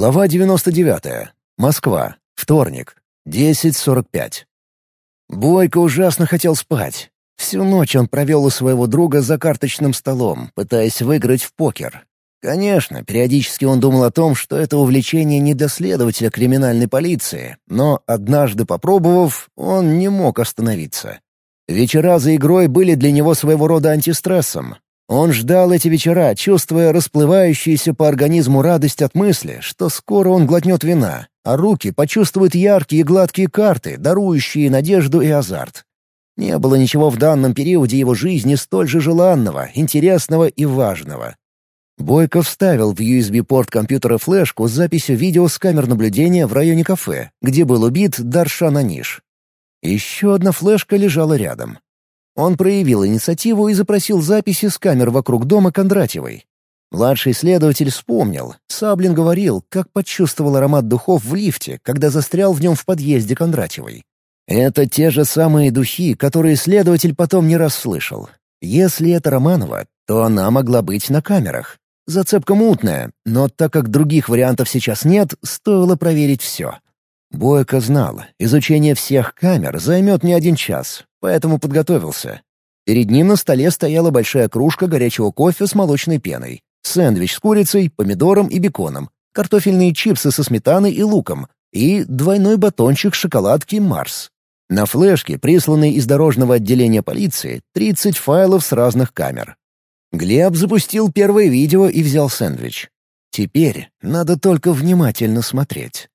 Глава 99. Москва. Вторник. 10.45. Бойко ужасно хотел спать. Всю ночь он провел у своего друга за карточным столом, пытаясь выиграть в покер. Конечно, периодически он думал о том, что это увлечение не для следователя криминальной полиции, но, однажды попробовав, он не мог остановиться. Вечера за игрой были для него своего рода антистрессом, он ждал эти вечера, чувствуя расплывающуюся по организму радость от мысли, что скоро он глотнет вина, а руки почувствуют яркие и гладкие карты, дарующие надежду и азарт. Не было ничего в данном периоде его жизни столь же желанного, интересного и важного. Бойко вставил в USB-порт компьютера флешку с записью видео с камер наблюдения в районе кафе, где был убит Даршан Аниш. Еще одна флешка лежала рядом. Он проявил инициативу и запросил записи с камер вокруг дома Кондратьевой. Младший следователь вспомнил. Саблин говорил, как почувствовал аромат духов в лифте, когда застрял в нем в подъезде Кондратьевой. Это те же самые духи, которые следователь потом не раз слышал. Если это Романова, то она могла быть на камерах. Зацепка мутная, но так как других вариантов сейчас нет, стоило проверить все. Бойко знал, изучение всех камер займет не один час, поэтому подготовился. Перед ним на столе стояла большая кружка горячего кофе с молочной пеной, сэндвич с курицей, помидором и беконом, картофельные чипсы со сметаной и луком и двойной батончик шоколадки «Марс». На флешке, присланной из дорожного отделения полиции, 30 файлов с разных камер. Глеб запустил первое видео и взял сэндвич. Теперь надо только внимательно смотреть.